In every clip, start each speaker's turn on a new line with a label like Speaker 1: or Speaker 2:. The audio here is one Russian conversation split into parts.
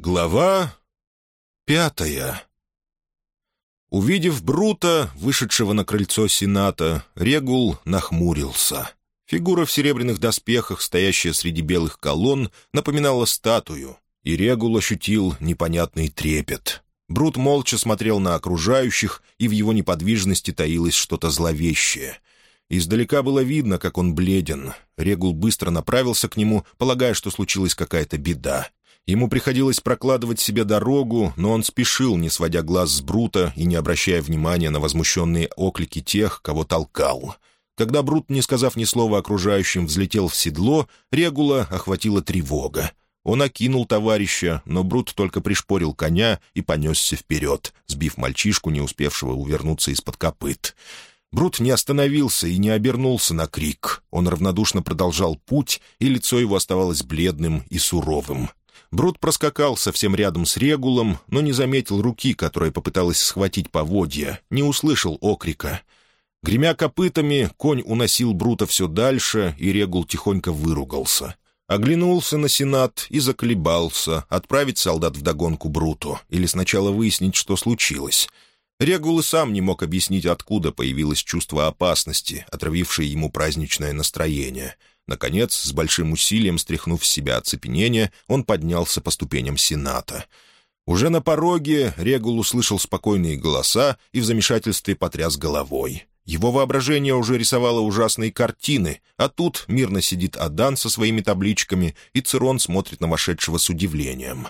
Speaker 1: Глава пятая Увидев Брута, вышедшего на крыльцо Сената, Регул нахмурился. Фигура в серебряных доспехах, стоящая среди белых колонн, напоминала статую, и Регул ощутил непонятный трепет. Брут молча смотрел на окружающих, и в его неподвижности таилось что-то зловещее. Издалека было видно, как он бледен. Регул быстро направился к нему, полагая, что случилась какая-то беда. Ему приходилось прокладывать себе дорогу, но он спешил, не сводя глаз с Брута и не обращая внимания на возмущенные оклики тех, кого толкал. Когда Брут, не сказав ни слова окружающим, взлетел в седло, Регула охватила тревога. Он окинул товарища, но Брут только пришпорил коня и понесся вперед, сбив мальчишку, не успевшего увернуться из-под копыт. Брут не остановился и не обернулся на крик. Он равнодушно продолжал путь, и лицо его оставалось бледным и суровым. Брут проскакал совсем рядом с Регулом, но не заметил руки, которая попыталась схватить поводья, не услышал окрика. Гремя копытами, конь уносил Брута все дальше, и Регул тихонько выругался. Оглянулся на Сенат и заколебался, отправить солдат в догонку Бруту или сначала выяснить, что случилось. Регул и сам не мог объяснить, откуда появилось чувство опасности, отравившее ему праздничное настроение — Наконец, с большим усилием стряхнув с себя оцепенение, он поднялся по ступеням Сената. Уже на пороге Регул услышал спокойные голоса и в замешательстве потряс головой. Его воображение уже рисовало ужасные картины, а тут мирно сидит Адан со своими табличками, и Цирон смотрит на вошедшего с удивлением.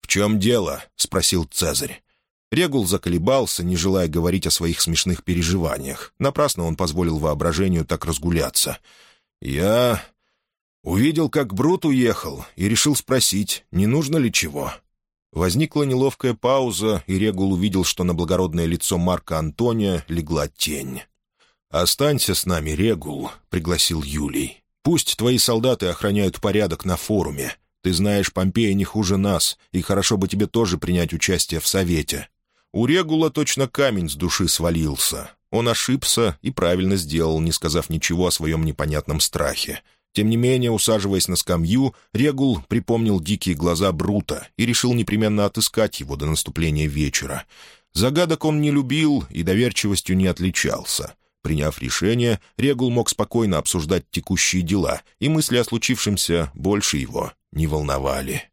Speaker 1: «В чем дело?» — спросил Цезарь. Регул заколебался, не желая говорить о своих смешных переживаниях. Напрасно он позволил воображению так разгуляться — «Я увидел, как Брут уехал, и решил спросить, не нужно ли чего». Возникла неловкая пауза, и Регул увидел, что на благородное лицо Марка Антония легла тень. «Останься с нами, Регул», — пригласил Юлий. «Пусть твои солдаты охраняют порядок на форуме. Ты знаешь Помпея не хуже нас, и хорошо бы тебе тоже принять участие в совете». У Регула точно камень с души свалился. Он ошибся и правильно сделал, не сказав ничего о своем непонятном страхе. Тем не менее, усаживаясь на скамью, Регул припомнил дикие глаза Брута и решил непременно отыскать его до наступления вечера. Загадок он не любил и доверчивостью не отличался. Приняв решение, Регул мог спокойно обсуждать текущие дела, и мысли о случившемся больше его не волновали.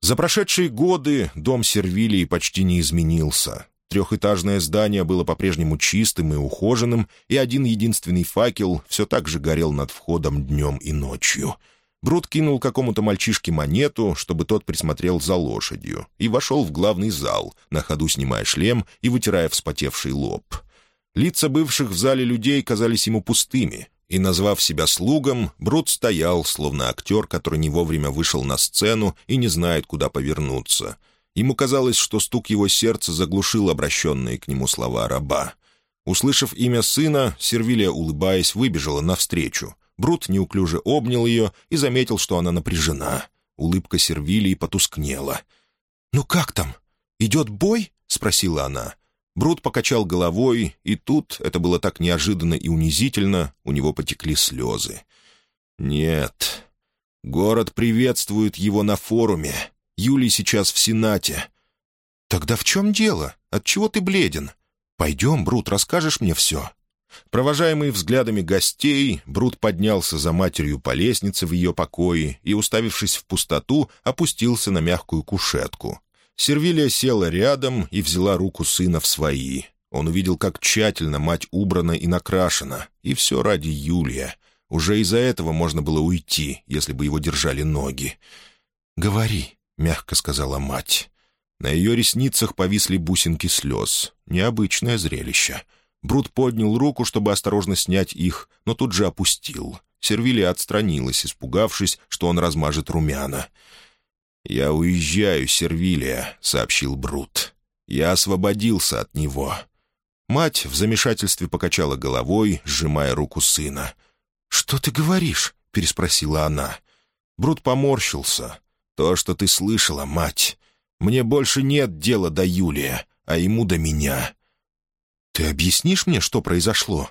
Speaker 1: За прошедшие годы дом Сервилии почти не изменился. Трехэтажное здание было по-прежнему чистым и ухоженным, и один единственный факел все так же горел над входом днем и ночью. Брут кинул какому-то мальчишке монету, чтобы тот присмотрел за лошадью, и вошел в главный зал, на ходу снимая шлем и вытирая вспотевший лоб. Лица бывших в зале людей казались ему пустыми, и, назвав себя слугом, Брут стоял, словно актер, который не вовремя вышел на сцену и не знает, куда повернуться — Ему казалось, что стук его сердца заглушил обращенные к нему слова раба. Услышав имя сына, Сервилия, улыбаясь, выбежала навстречу. Брут неуклюже обнял ее и заметил, что она напряжена. Улыбка Сервилии потускнела. «Ну как там? Идет бой?» — спросила она. Брут покачал головой, и тут, это было так неожиданно и унизительно, у него потекли слезы. «Нет, город приветствует его на форуме, Юлий сейчас в Сенате». «Тогда в чем дело? Отчего ты бледен? Пойдем, Брут, расскажешь мне все». Провожаемый взглядами гостей, Брут поднялся за матерью по лестнице в ее покое и, уставившись в пустоту, опустился на мягкую кушетку. Сервилия села рядом и взяла руку сына в свои. Он увидел, как тщательно мать убрана и накрашена, и все ради Юлия. Уже из-за этого можно было уйти, если бы его держали ноги. «Говори», — мягко сказала мать. На ее ресницах повисли бусинки слез. Необычное зрелище. Брут поднял руку, чтобы осторожно снять их, но тут же опустил. Сервилия отстранилась, испугавшись, что он размажет румяна. «Я уезжаю, Сервилия», — сообщил Брут. «Я освободился от него». Мать в замешательстве покачала головой, сжимая руку сына. «Что ты говоришь?» — переспросила она. Брут поморщился. «То, что ты слышала, мать. Мне больше нет дела до Юлия, а ему до меня». «Ты объяснишь мне, что произошло?»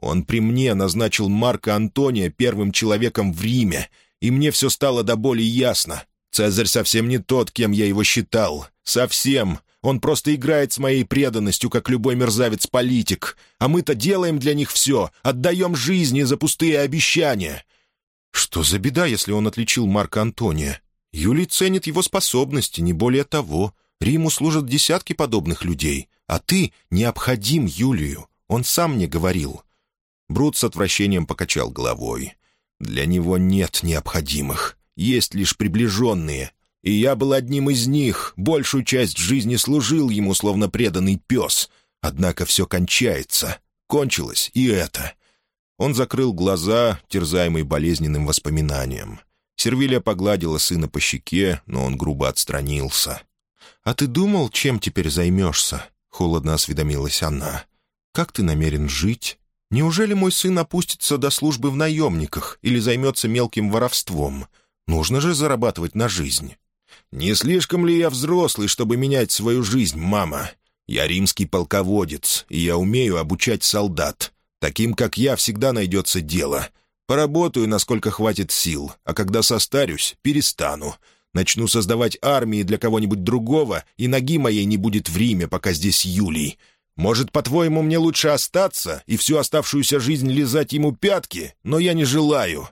Speaker 1: «Он при мне назначил Марка Антония первым человеком в Риме, и мне все стало до боли ясно. Цезарь совсем не тот, кем я его считал. Совсем. Он просто играет с моей преданностью, как любой мерзавец-политик. А мы-то делаем для них все, отдаем жизни за пустые обещания». Что за беда, если он отличил Марка Антония? Юлий ценит его способности, не более того. Риму служат десятки подобных людей, а ты необходим Юлию. Он сам мне говорил». Брут с отвращением покачал головой. «Для него нет необходимых. Есть лишь приближенные. И я был одним из них. Большую часть жизни служил ему, словно преданный пес. Однако все кончается. Кончилось и это». Он закрыл глаза, терзаемый болезненным воспоминанием. Сервилия погладила сына по щеке, но он грубо отстранился. «А ты думал, чем теперь займешься?» — холодно осведомилась она. «Как ты намерен жить? Неужели мой сын опустится до службы в наемниках или займется мелким воровством? Нужно же зарабатывать на жизнь». «Не слишком ли я взрослый, чтобы менять свою жизнь, мама? Я римский полководец, и я умею обучать солдат. Таким, как я, всегда найдется дело. Поработаю, насколько хватит сил, а когда состарюсь, перестану. Начну создавать армии для кого-нибудь другого, и ноги моей не будет в Риме, пока здесь Юлий. Может, по-твоему, мне лучше остаться и всю оставшуюся жизнь лизать ему пятки, но я не желаю».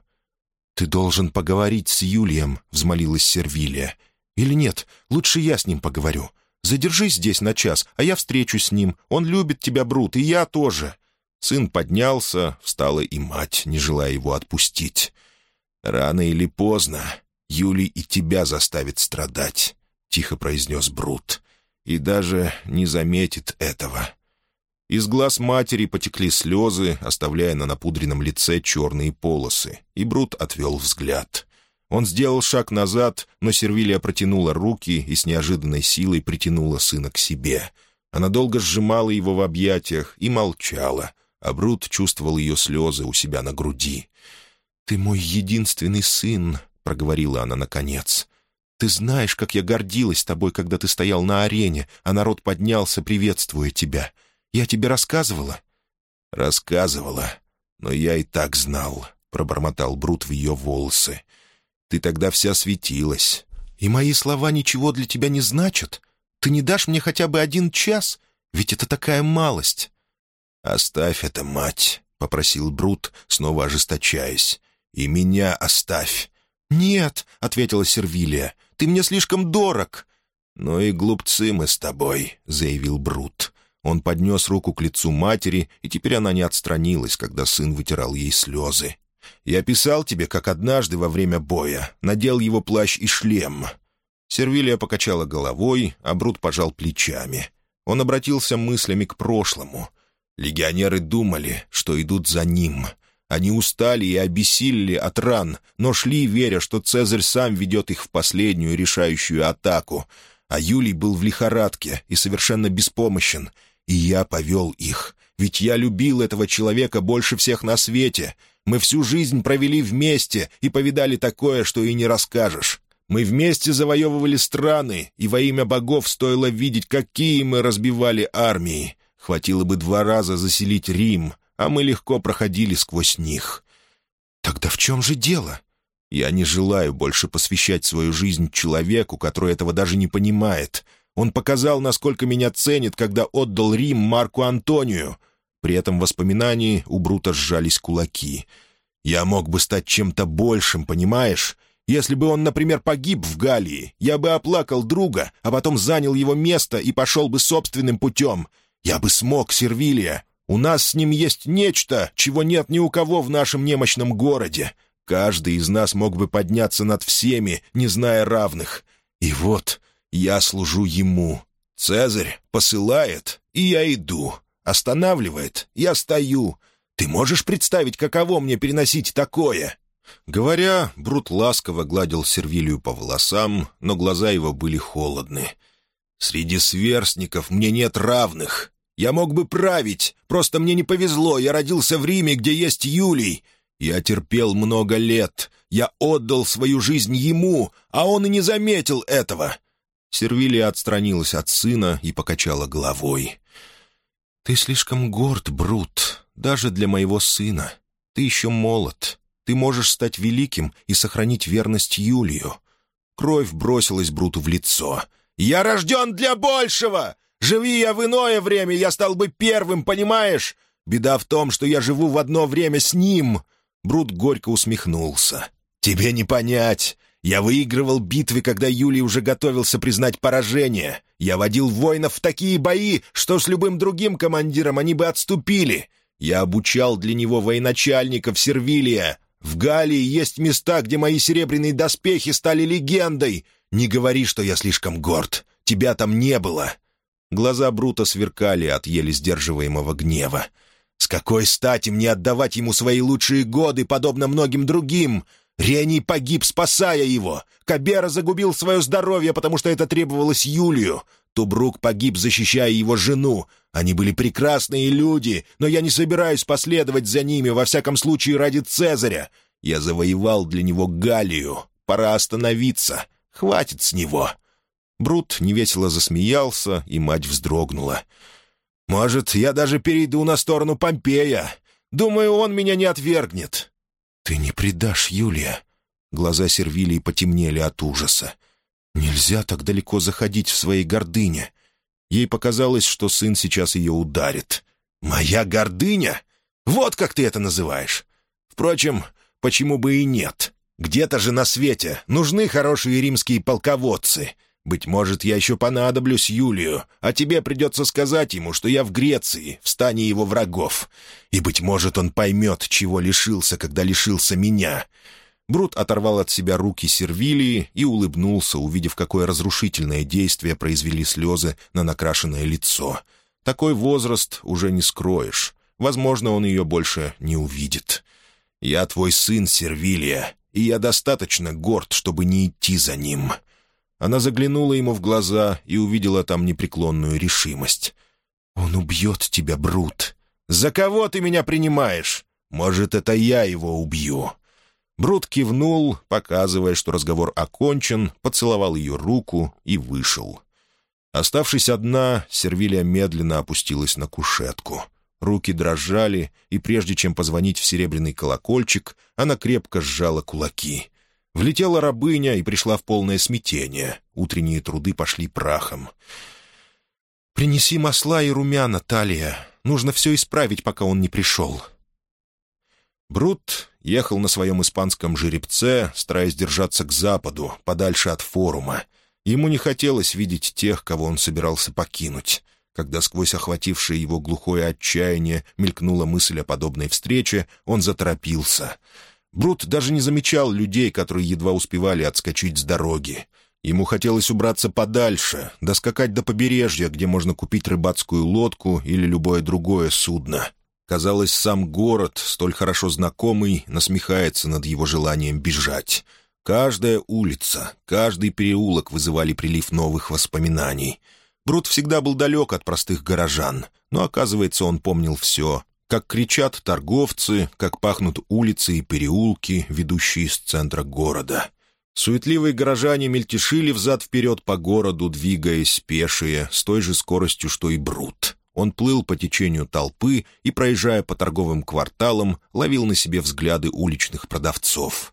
Speaker 1: «Ты должен поговорить с Юлием», — взмолилась Сервилия. «Или нет, лучше я с ним поговорю. Задержись здесь на час, а я встречусь с ним. Он любит тебя, Брут, и я тоже». Сын поднялся, встала и мать, не желая его отпустить. «Рано или поздно Юлий и тебя заставит страдать», — тихо произнес Брут. «И даже не заметит этого». Из глаз матери потекли слезы, оставляя на напудренном лице черные полосы, и Брут отвел взгляд. Он сделал шаг назад, но Сервилия протянула руки и с неожиданной силой притянула сына к себе. Она долго сжимала его в объятиях и молчала — а Брут чувствовал ее слезы у себя на груди. «Ты мой единственный сын», — проговорила она наконец. «Ты знаешь, как я гордилась тобой, когда ты стоял на арене, а народ поднялся, приветствуя тебя. Я тебе рассказывала?» «Рассказывала, но я и так знал», — пробормотал Брут в ее волосы. «Ты тогда вся светилась. И мои слова ничего для тебя не значат? Ты не дашь мне хотя бы один час? Ведь это такая малость». «Оставь это, мать», — попросил Брут, снова ожесточаясь. «И меня оставь». «Нет», — ответила Сервилия, — «ты мне слишком дорог». «Ну и глупцы мы с тобой», — заявил Брут. Он поднес руку к лицу матери, и теперь она не отстранилась, когда сын вытирал ей слезы. «Я писал тебе, как однажды во время боя, надел его плащ и шлем». Сервилия покачала головой, а Брут пожал плечами. Он обратился мыслями к прошлому — Легионеры думали, что идут за ним. Они устали и обессилели от ран, но шли, веря, что Цезарь сам ведет их в последнюю решающую атаку. А Юлий был в лихорадке и совершенно беспомощен. И я повел их. Ведь я любил этого человека больше всех на свете. Мы всю жизнь провели вместе и повидали такое, что и не расскажешь. Мы вместе завоевывали страны, и во имя богов стоило видеть, какие мы разбивали армии. Хватило бы два раза заселить Рим, а мы легко проходили сквозь них. Тогда в чем же дело? Я не желаю больше посвящать свою жизнь человеку, который этого даже не понимает. Он показал, насколько меня ценит, когда отдал Рим Марку Антонию. При этом воспоминании у Брута сжались кулаки. Я мог бы стать чем-то большим, понимаешь? Если бы он, например, погиб в Галлии, я бы оплакал друга, а потом занял его место и пошел бы собственным путем — я бы смог, Сервилия. У нас с ним есть нечто, чего нет ни у кого в нашем немощном городе. Каждый из нас мог бы подняться над всеми, не зная равных. И вот я служу ему. Цезарь посылает, и я иду. Останавливает, я стою. Ты можешь представить, каково мне переносить такое?» Говоря, Брут ласково гладил Сервилию по волосам, но глаза его были холодны. «Среди сверстников мне нет равных. Я мог бы править, просто мне не повезло, я родился в Риме, где есть Юлий. Я терпел много лет, я отдал свою жизнь ему, а он и не заметил этого». Сервилия отстранилась от сына и покачала головой. «Ты слишком горд, Брут, даже для моего сына. Ты еще молод. Ты можешь стать великим и сохранить верность Юлию. кровь бросилась Бруту в лицо. «Я рожден для большего! Живи я в иное время, я стал бы первым, понимаешь? Беда в том, что я живу в одно время с ним!» Брут горько усмехнулся. «Тебе не понять. Я выигрывал битвы, когда Юлий уже готовился признать поражение. Я водил воинов в такие бои, что с любым другим командиром они бы отступили. Я обучал для него военачальников Сервилия. В Галлии есть места, где мои серебряные доспехи стали легендой. Не говори, что я слишком горд. Тебя там не было». Глаза Брута сверкали от еле сдерживаемого гнева. «С какой стати мне отдавать ему свои лучшие годы, подобно многим другим? Рений погиб, спасая его. Кабера загубил свое здоровье, потому что это требовалось Юлию. Тубрук погиб, защищая его жену. Они были прекрасные люди, но я не собираюсь последовать за ними, во всяком случае ради Цезаря. Я завоевал для него Галлию. Пора остановиться. Хватит с него». Брут невесело засмеялся, и мать вздрогнула. «Может, я даже перейду на сторону Помпея. Думаю, он меня не отвергнет». «Ты не предашь Юлия». Глаза Сервилии потемнели от ужаса. «Нельзя так далеко заходить в своей гордыне». Ей показалось, что сын сейчас ее ударит. «Моя гордыня? Вот как ты это называешь. Впрочем, почему бы и нет? Где-то же на свете нужны хорошие римские полководцы. Быть может, я еще понадоблюсь Юлию, а тебе придется сказать ему, что я в Греции, в стане его врагов. И, быть может, он поймет, чего лишился, когда лишился меня». Брут оторвал от себя руки Сервилии и улыбнулся, увидев, какое разрушительное действие произвели слезы на накрашенное лицо. Такой возраст уже не скроешь. Возможно, он ее больше не увидит. «Я твой сын, Сервилия, и я достаточно горд, чтобы не идти за ним». Она заглянула ему в глаза и увидела там непреклонную решимость. «Он убьет тебя, Брут. За кого ты меня принимаешь? Может, это я его убью?» Брут кивнул, показывая, что разговор окончен, поцеловал ее руку и вышел. Оставшись одна, Сервилия медленно опустилась на кушетку. Руки дрожали, и прежде чем позвонить в серебряный колокольчик, она крепко сжала кулаки. Влетела рабыня и пришла в полное смятение. Утренние труды пошли прахом. «Принеси масла и румяна, Талия. Нужно все исправить, пока он не пришел». Брут ехал на своем испанском жеребце, стараясь держаться к западу, подальше от форума. Ему не хотелось видеть тех, кого он собирался покинуть. Когда сквозь охватившее его глухое отчаяние мелькнула мысль о подобной встрече, он заторопился — Брут даже не замечал людей, которые едва успевали отскочить с дороги. Ему хотелось убраться подальше, доскакать до побережья, где можно купить рыбацкую лодку или любое другое судно. Казалось, сам город, столь хорошо знакомый, насмехается над его желанием бежать. Каждая улица, каждый переулок вызывали прилив новых воспоминаний. Брут всегда был далек от простых горожан, но, оказывается, он помнил все как кричат торговцы, как пахнут улицы и переулки, ведущие из центра города. Суетливые горожане мельтешили взад-вперед по городу, двигаясь пешие, с той же скоростью, что и Брут. Он плыл по течению толпы и, проезжая по торговым кварталам, ловил на себе взгляды уличных продавцов.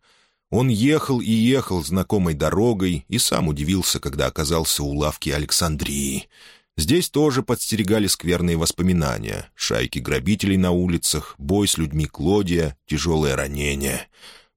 Speaker 1: Он ехал и ехал знакомой дорогой и сам удивился, когда оказался у лавки Александрии — Здесь тоже подстерегали скверные воспоминания. Шайки грабителей на улицах, бой с людьми Клодия, тяжелое ранение.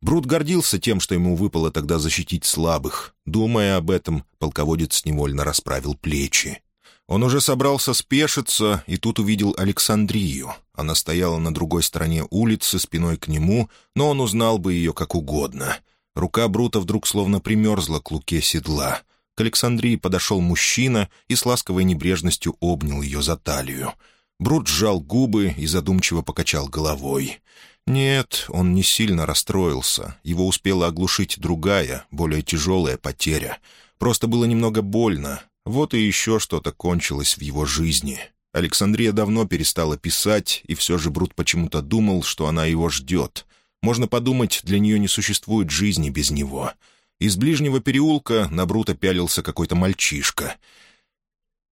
Speaker 1: Брут гордился тем, что ему выпало тогда защитить слабых. Думая об этом, полководец невольно расправил плечи. Он уже собрался спешиться, и тут увидел Александрию. Она стояла на другой стороне улицы, спиной к нему, но он узнал бы ее как угодно. Рука Брута вдруг словно примерзла к луке седла — к Александрии подошел мужчина и с ласковой небрежностью обнял ее за талию. Брут сжал губы и задумчиво покачал головой. Нет, он не сильно расстроился. Его успела оглушить другая, более тяжелая потеря. Просто было немного больно. Вот и еще что-то кончилось в его жизни. Александрия давно перестала писать, и все же Брут почему-то думал, что она его ждет. Можно подумать, для нее не существует жизни без него. Из ближнего переулка на Брута пялился какой-то мальчишка.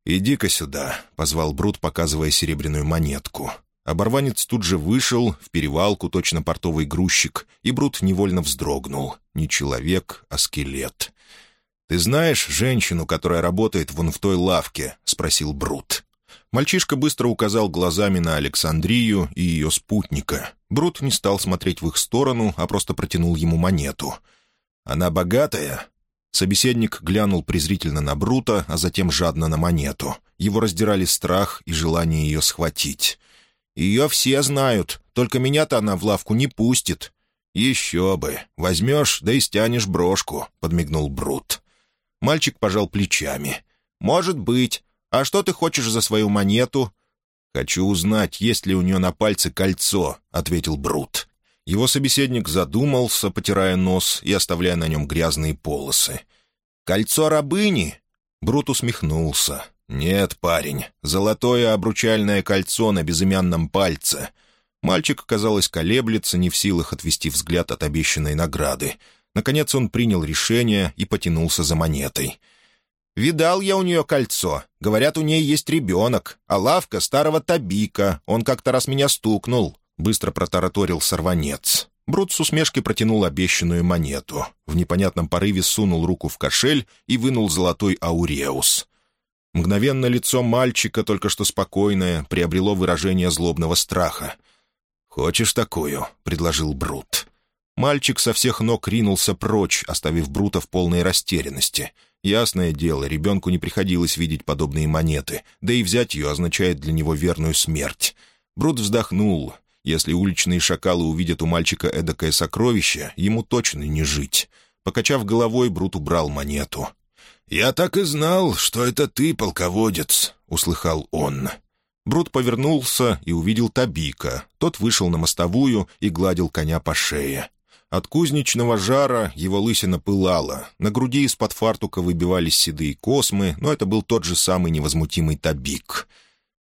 Speaker 1: «Иди-ка сюда», — позвал Брут, показывая серебряную монетку. Оборванец тут же вышел, в перевалку, точно портовый грузчик, и Брут невольно вздрогнул. Не человек, а скелет. «Ты знаешь женщину, которая работает вон в той лавке?» — спросил Брут. Мальчишка быстро указал глазами на Александрию и ее спутника. Брут не стал смотреть в их сторону, а просто протянул ему монету. «Она богатая?» Собеседник глянул презрительно на Брута, а затем жадно на монету. Его раздирали страх и желание ее схватить. «Ее все знают, только меня-то она в лавку не пустит». «Еще бы! Возьмешь, да и стянешь брошку», — подмигнул Брут. Мальчик пожал плечами. «Может быть. А что ты хочешь за свою монету?» «Хочу узнать, есть ли у нее на пальце кольцо», — ответил Брут. Его собеседник задумался, потирая нос и оставляя на нем грязные полосы. «Кольцо рабыни?» Брут усмехнулся. «Нет, парень, золотое обручальное кольцо на безымянном пальце». Мальчик, казалось, колеблется, не в силах отвести взгляд от обещанной награды. Наконец он принял решение и потянулся за монетой. «Видал я у нее кольцо. Говорят, у ней есть ребенок, а лавка старого Табика. Он как-то раз меня стукнул быстро протараторил сорванец. Брут с усмешкой протянул обещанную монету. В непонятном порыве сунул руку в кошель и вынул золотой ауреус. Мгновенно лицо мальчика, только что спокойное, приобрело выражение злобного страха. «Хочешь такую?» — предложил Брут. Мальчик со всех ног ринулся прочь, оставив Брута в полной растерянности. Ясное дело, ребенку не приходилось видеть подобные монеты, да и взять ее означает для него верную смерть. Брут вздохнул. Если уличные шакалы увидят у мальчика эдакое сокровище, ему точно не жить. Покачав головой, Брут убрал монету. «Я так и знал, что это ты, полководец», — услыхал он. Брут повернулся и увидел Табика. Тот вышел на мостовую и гладил коня по шее. От кузнечного жара его лысина пылала. На груди из-под фартука выбивались седые космы, но это был тот же самый невозмутимый Табик.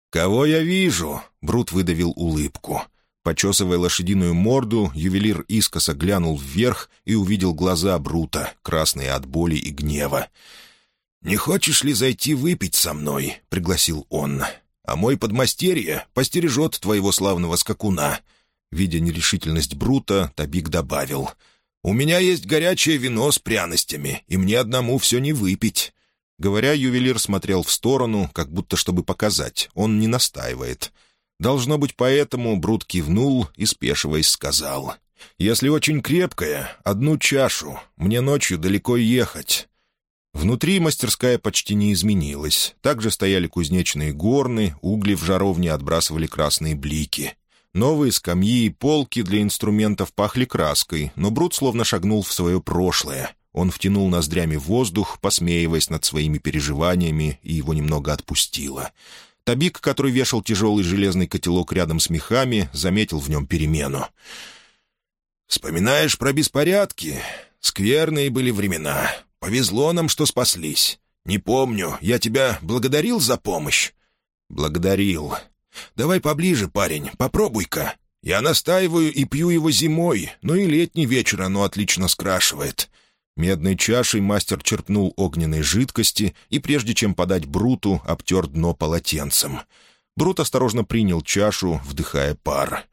Speaker 1: «Кого я вижу?» — Брут выдавил улыбку. Почесывая лошадиную морду, ювелир искоса глянул вверх и увидел глаза Брута, красные от боли и гнева. «Не хочешь ли зайти выпить со мной?» — пригласил он. «А мой подмастерье постережет твоего славного скакуна». Видя нерешительность Брута, Табик добавил. «У меня есть горячее вино с пряностями, и мне одному все не выпить». Говоря, ювелир смотрел в сторону, как будто чтобы показать. Он не настаивает. Должно быть, поэтому Брут кивнул и, спешиваясь, сказал. «Если очень крепкая, одну чашу. Мне ночью далеко ехать». Внутри мастерская почти не изменилась. Также стояли кузнечные горны, угли в жаровне отбрасывали красные блики. Новые скамьи и полки для инструментов пахли краской, но Брут словно шагнул в свое прошлое. Он втянул ноздрями воздух, посмеиваясь над своими переживаниями, и его немного отпустило. Табик, который вешал тяжелый железный котелок рядом с мехами, заметил в нем перемену. «Вспоминаешь про беспорядки? Скверные были времена. Повезло нам, что спаслись. Не помню, я тебя благодарил за помощь?» «Благодарил. Давай поближе, парень, попробуй-ка. Я настаиваю и пью его зимой, но и летний вечер оно отлично скрашивает. Медной чашей мастер черпнул огненной жидкости и, прежде чем подать Бруту, обтер дно полотенцем. Брут осторожно принял чашу, вдыхая пар.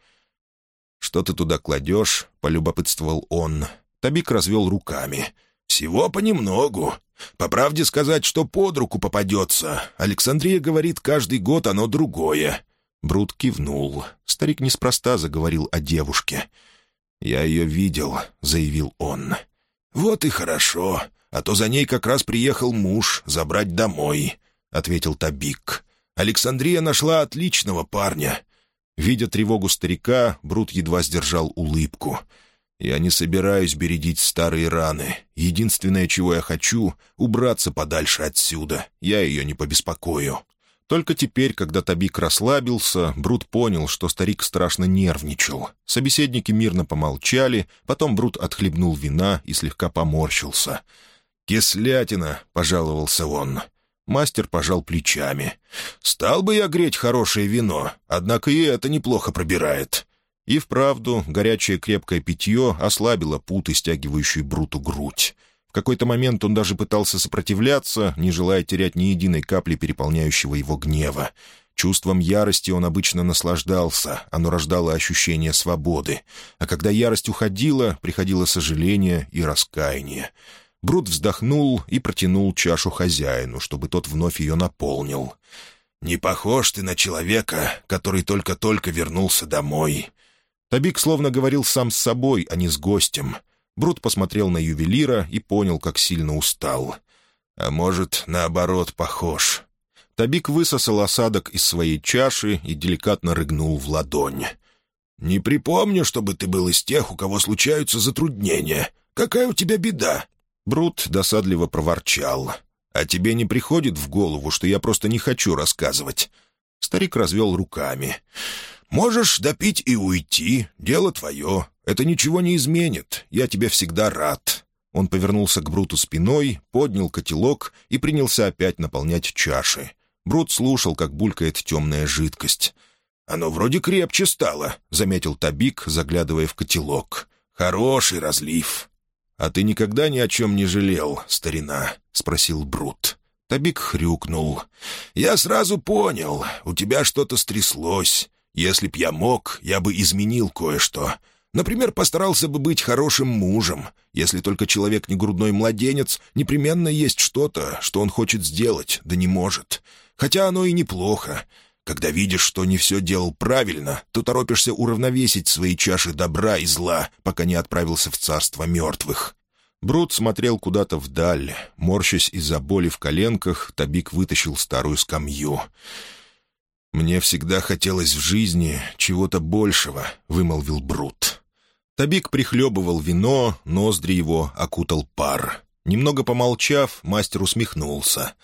Speaker 1: «Что ты туда кладешь?» — полюбопытствовал он. Табик развел руками. «Всего понемногу. По правде сказать, что под руку попадется. Александрия говорит, каждый год оно другое». Брут кивнул. Старик неспроста заговорил о девушке. «Я ее видел», — заявил он. «Вот и хорошо, а то за ней как раз приехал муж забрать домой», — ответил Табик. «Александрия нашла отличного парня». Видя тревогу старика, Брут едва сдержал улыбку. «Я не собираюсь бередить старые раны. Единственное, чего я хочу — убраться подальше отсюда. Я ее не побеспокою». Только теперь, когда Табик расслабился, Брут понял, что старик страшно нервничал. Собеседники мирно помолчали, потом Брут отхлебнул вина и слегка поморщился. «Кислятина», — пожаловался он. Мастер пожал плечами. «Стал бы я греть хорошее вино, однако и это неплохо пробирает». И вправду горячее крепкое питье ослабило путы, стягивающие Бруту грудь. В какой-то момент он даже пытался сопротивляться, не желая терять ни единой капли переполняющего его гнева. Чувством ярости он обычно наслаждался, оно рождало ощущение свободы. А когда ярость уходила, приходило сожаление и раскаяние. Брут вздохнул и протянул чашу хозяину, чтобы тот вновь ее наполнил. «Не похож ты на человека, который только-только вернулся домой». Табик словно говорил сам с собой, а не с гостем. Брут посмотрел на ювелира и понял, как сильно устал. «А может, наоборот, похож». Табик высосал осадок из своей чаши и деликатно рыгнул в ладонь. «Не припомню, чтобы ты был из тех, у кого случаются затруднения. Какая у тебя беда?» Брут досадливо проворчал. «А тебе не приходит в голову, что я просто не хочу рассказывать?» Старик развел руками. «Можешь допить и уйти. Дело твое. Это ничего не изменит. Я тебе всегда рад». Он повернулся к Бруту спиной, поднял котелок и принялся опять наполнять чаши. Брут слушал, как булькает темная жидкость. «Оно вроде крепче стало», — заметил Табик, заглядывая в котелок. «Хороший разлив». «А ты никогда ни о чем не жалел, старина?» — спросил Брут. Табик хрюкнул. «Я сразу понял, у тебя что-то стряслось. Если б я мог, я бы изменил кое-что. Например, постарался бы быть хорошим мужем. Если только человек не грудной младенец, непременно есть что-то, что он хочет сделать, да не может. Хотя оно и неплохо. Когда видишь, что не все делал правильно, то торопишься уравновесить свои чаши добра и зла, пока не отправился в царство мертвых. Брут смотрел куда-то вдаль. Морщась из-за боли в коленках, Табик вытащил старую скамью. «Мне всегда хотелось в жизни чего-то большего», — вымолвил Брут. Табик прихлебывал вино, ноздри его окутал пар. Немного помолчав, мастер усмехнулся.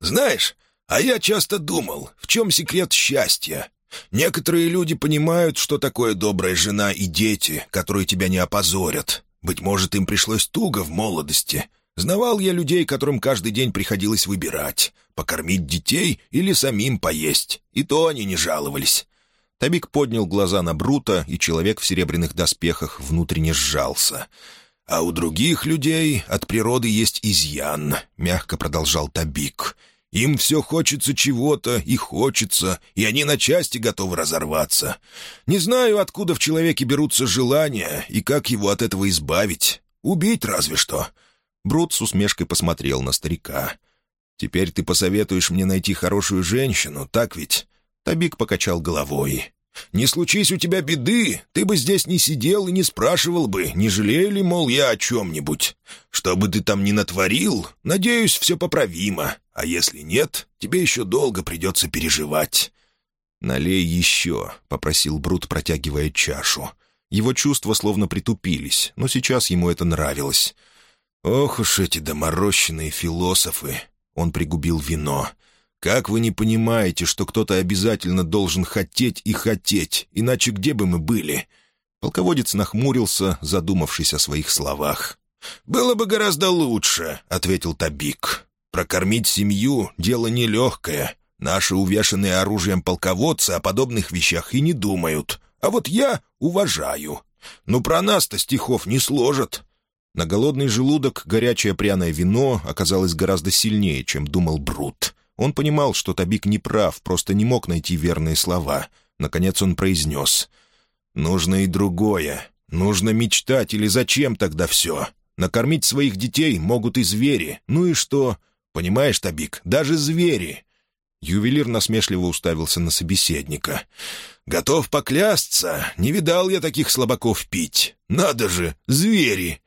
Speaker 1: «Знаешь, а я часто думал, в чем секрет счастья? Некоторые люди понимают, что такое добрая жена и дети, которые тебя не опозорят. Быть может, им пришлось туго в молодости. Знавал я людей, которым каждый день приходилось выбирать, покормить детей или самим поесть. И то они не жаловались. Табик поднял глаза на Брута, и человек в серебряных доспехах внутренне сжался. «А у других людей от природы есть изъян», — мягко продолжал Табик. Им все хочется чего-то и хочется, и они на части готовы разорваться. Не знаю, откуда в человеке берутся желания и как его от этого избавить. Убить разве что». Брут с усмешкой посмотрел на старика. «Теперь ты посоветуешь мне найти хорошую женщину, так ведь?» Табик покачал головой. «Не случись у тебя беды, ты бы здесь не сидел и не спрашивал бы, не жалею ли, мол, я о чем-нибудь. Что бы ты там ни натворил, надеюсь, все поправимо. А если нет, тебе еще долго придется переживать». «Налей еще», — попросил Брут, протягивая чашу. Его чувства словно притупились, но сейчас ему это нравилось. «Ох уж эти доморощенные философы!» Он пригубил вино. «Как вы не понимаете, что кто-то обязательно должен хотеть и хотеть, иначе где бы мы были?» Полководец нахмурился, задумавшись о своих словах. «Было бы гораздо лучше», — ответил Табик. Прокормить семью — дело нелегкое. Наши увешанные оружием полководцы о подобных вещах и не думают. А вот я уважаю. Ну, про нас-то стихов не сложат». На голодный желудок горячее пряное вино оказалось гораздо сильнее, чем думал Брут. Он понимал, что Табик не прав, просто не мог найти верные слова. Наконец он произнес. «Нужно и другое. Нужно мечтать, или зачем тогда все? Накормить своих детей могут и звери. Ну и что? Понимаешь, Табик, даже звери...» Ювелир насмешливо уставился на собеседника. «Готов поклясться, не видал я таких слабаков пить. Надо же, звери!»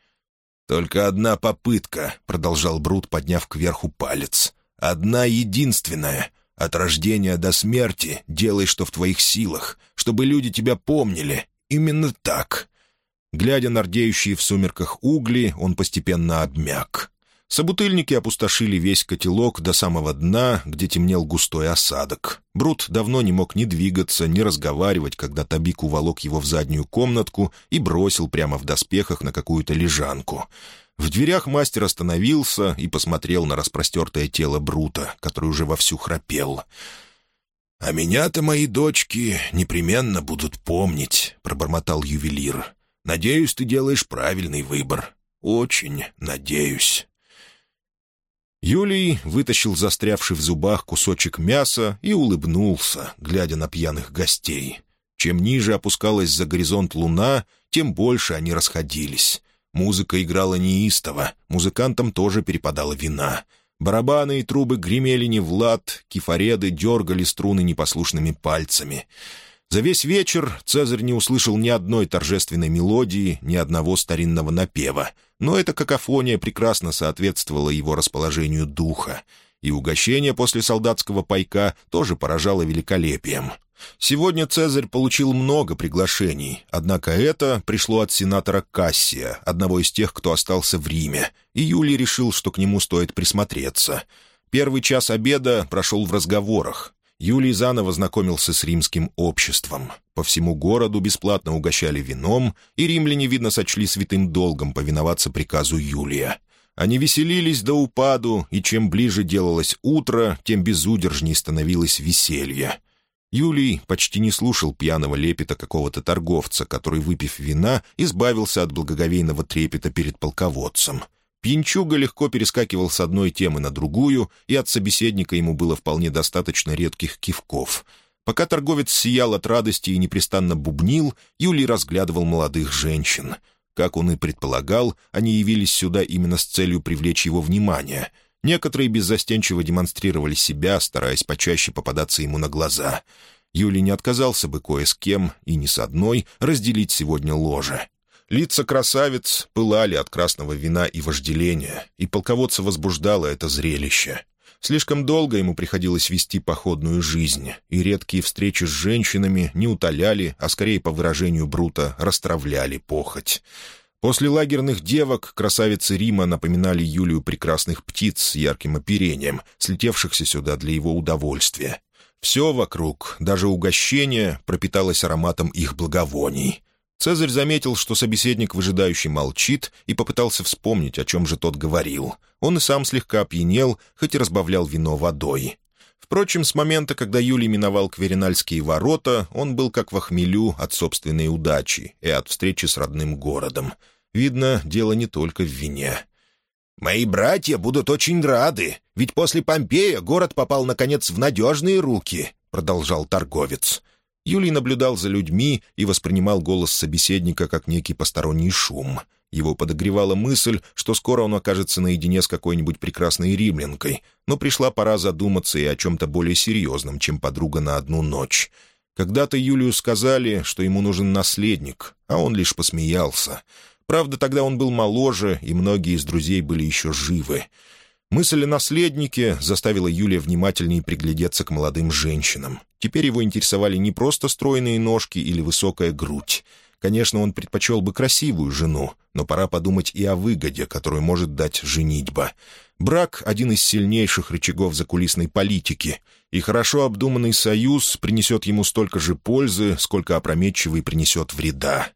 Speaker 1: «Только одна попытка», — продолжал Брут, подняв кверху палец. «Одна единственная. От рождения до смерти делай, что в твоих силах, чтобы люди тебя помнили. Именно так». Глядя на рдеющие в сумерках угли, он постепенно обмяк. Собутыльники опустошили весь котелок до самого дна, где темнел густой осадок. Брут давно не мог ни двигаться, ни разговаривать, когда Табик уволок его в заднюю комнатку и бросил прямо в доспехах на какую-то лежанку. В дверях мастер остановился и посмотрел на распростертое тело Брута, который уже вовсю храпел. «А меня-то мои дочки непременно будут помнить», — пробормотал ювелир. «Надеюсь, ты делаешь правильный выбор. Очень надеюсь». Юлий вытащил застрявший в зубах кусочек мяса и улыбнулся, глядя на пьяных гостей. Чем ниже опускалась за горизонт луна, тем больше они расходились. Музыка играла неистово, музыкантам тоже перепадала вина. Барабаны и трубы гремели не в лад, кефареды дергали струны непослушными пальцами. За весь вечер Цезарь не услышал ни одной торжественной мелодии, ни одного старинного напева, но эта какофония прекрасно соответствовала его расположению духа, и угощение после солдатского пайка тоже поражало великолепием. Сегодня Цезарь получил много приглашений, однако это пришло от сенатора Кассия, одного из тех, кто остался в Риме, и Юлий решил, что к нему стоит присмотреться. Первый час обеда прошел в разговорах. Юлий заново знакомился с римским обществом. По всему городу бесплатно угощали вином, и римляне, видно, сочли святым долгом повиноваться приказу Юлия. Они веселились до упаду, и чем ближе делалось утро, тем безудержней становилось веселье. Юлий почти не слушал пьяного лепета какого-то торговца, который, выпив вина, избавился от благоговейного трепета перед полководцем — Пьянчуга легко перескакивал с одной темы на другую, и от собеседника ему было вполне достаточно редких кивков. Пока торговец сиял от радости и непрестанно бубнил, Юлий разглядывал молодых женщин. Как он и предполагал, они явились сюда именно с целью привлечь его внимание. Некоторые беззастенчиво демонстрировали себя, стараясь почаще попадаться ему на глаза. Юлий не отказался бы кое с кем, и ни с одной, разделить сегодня ложе. Лица красавиц пылали от красного вина и вожделения, и полководца возбуждало это зрелище. Слишком долго ему приходилось вести походную жизнь, и редкие встречи с женщинами не утоляли, а скорее, по выражению Брута, расстравляли похоть. После лагерных девок красавицы Рима напоминали Юлию прекрасных птиц с ярким оперением, слетевшихся сюда для его удовольствия. Все вокруг, даже угощение, пропиталось ароматом их благовоний. Цезарь заметил, что собеседник выжидающий молчит, и попытался вспомнить, о чем же тот говорил. Он и сам слегка опьянел, хоть и разбавлял вино водой. Впрочем, с момента, когда Юлий миновал Кверинальские ворота, он был как в охмелю от собственной удачи и от встречи с родным городом. Видно, дело не только в вине. «Мои братья будут очень рады, ведь после Помпея город попал, наконец, в надежные руки», — продолжал торговец. Юлий наблюдал за людьми и воспринимал голос собеседника как некий посторонний шум. Его подогревала мысль, что скоро он окажется наедине с какой-нибудь прекрасной римлянкой, но пришла пора задуматься и о чем-то более серьезном, чем подруга на одну ночь. Когда-то Юлию сказали, что ему нужен наследник, а он лишь посмеялся. Правда, тогда он был моложе, и многие из друзей были еще живы. Мысль о наследнике заставила Юлия внимательнее приглядеться к молодым женщинам. Теперь его интересовали не просто стройные ножки или высокая грудь. Конечно, он предпочел бы красивую жену, но пора подумать и о выгоде, которую может дать женитьба. Брак — один из сильнейших рычагов закулисной политики, и хорошо обдуманный союз принесет ему столько же пользы, сколько опрометчивый принесет вреда.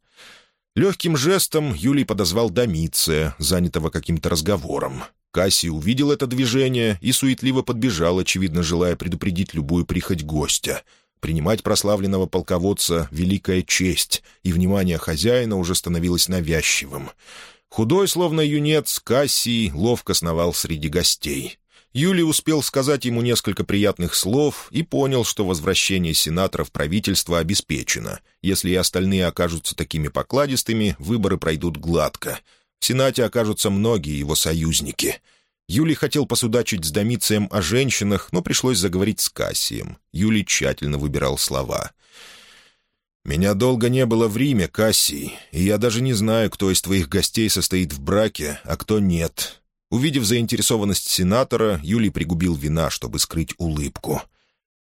Speaker 1: Легким жестом Юлий подозвал Домиция, занятого каким-то разговором. Касси увидел это движение и суетливо подбежал, очевидно, желая предупредить любую прихоть гостя. Принимать прославленного полководца — великая честь, и внимание хозяина уже становилось навязчивым. Худой, словно юнец, Кассий ловко сновал среди гостей. Юлий успел сказать ему несколько приятных слов и понял, что возвращение сенатора в правительство обеспечено. Если и остальные окажутся такими покладистыми, выборы пройдут гладко — в Сенате окажутся многие его союзники. Юлий хотел посудачить с Домицием о женщинах, но пришлось заговорить с Кассием. Юлий тщательно выбирал слова. «Меня долго не было в Риме, Кассий, и я даже не знаю, кто из твоих гостей состоит в браке, а кто нет». Увидев заинтересованность сенатора, Юлий пригубил вина, чтобы скрыть улыбку.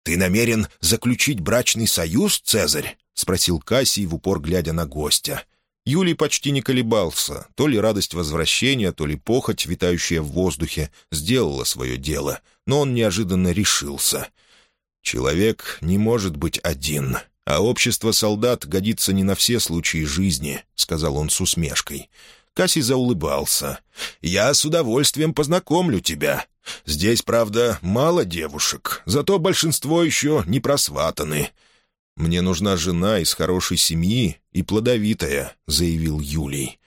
Speaker 1: «Ты намерен заключить брачный союз, Цезарь?» — спросил Кассий в упор, глядя на гостя. Юлий почти не колебался. То ли радость возвращения, то ли похоть, витающая в воздухе, сделала свое дело, но он неожиданно решился. «Человек не может быть один, а общество солдат годится не на все случаи жизни», — сказал он с усмешкой. Кассий заулыбался. «Я с удовольствием познакомлю тебя. Здесь, правда, мало девушек, зато большинство еще не просватаны. «Мне нужна жена из хорошей семьи и плодовитая», — заявил Юлий.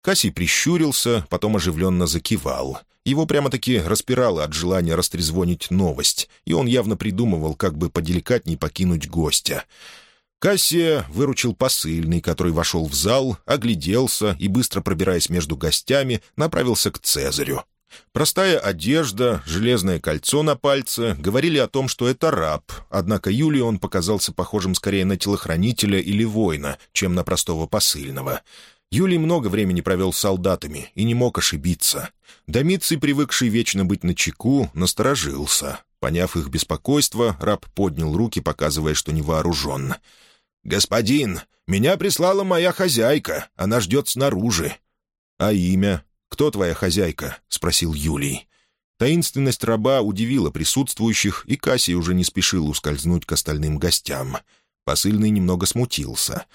Speaker 1: Кассий прищурился, потом оживленно закивал. Его прямо-таки распирало от желания растрезвонить новость, и он явно придумывал, как бы поделикатней покинуть гостя. Кассия выручил посыльный, который вошел в зал, огляделся и, быстро пробираясь между гостями, направился к Цезарю. Простая одежда, железное кольцо на пальце говорили о том, что это раб, однако Юлии он показался похожим скорее на телохранителя или воина, чем на простого посыльного. Юлий много времени провел с солдатами и не мог ошибиться. Домиций, привыкший вечно быть на чеку, насторожился. Поняв их беспокойство, раб поднял руки, показывая, что не вооружен. «Господин, меня прислала моя хозяйка. Она ждет снаружи». «А имя? Кто твоя хозяйка?» — спросил Юлий. Таинственность раба удивила присутствующих, и Кассий уже не спешил ускользнуть к остальным гостям. Посыльный немного смутился.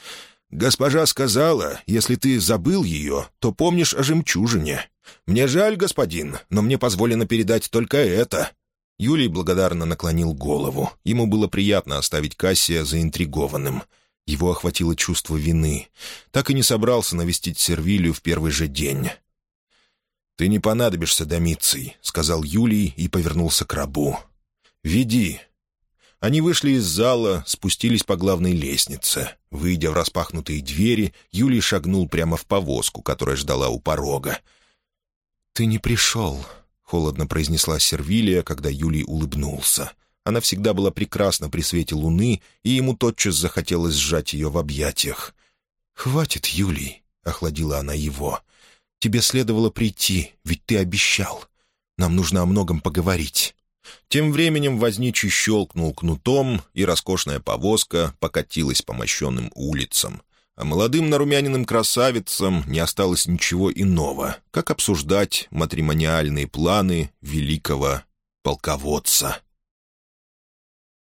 Speaker 1: «Госпожа сказала, если ты забыл ее, то помнишь о жемчужине. Мне жаль, господин, но мне позволено передать только это». Юлий благодарно наклонил голову. Ему было приятно оставить Кассия заинтригованным. Его охватило чувство вины. Так и не собрался навестить Сервилию в первый же день. «Ты не понадобишься, Домиций», — сказал Юлий и повернулся к рабу. «Веди». Они вышли из зала, спустились по главной лестнице. Выйдя в распахнутые двери, Юлий шагнул прямо в повозку, которая ждала у порога. «Ты не пришел», — холодно произнесла Сервилия, когда Юлий улыбнулся. Она всегда была прекрасна при свете луны, и ему тотчас захотелось сжать ее в объятиях. «Хватит, Юлий», — охладила она его. «Тебе следовало прийти, ведь ты обещал. Нам нужно о многом поговорить». Тем временем возничий щелкнул кнутом, и роскошная повозка покатилась по мощенным улицам. А молодым нарумяненным красавицам не осталось ничего иного, как обсуждать матримониальные планы великого полководца.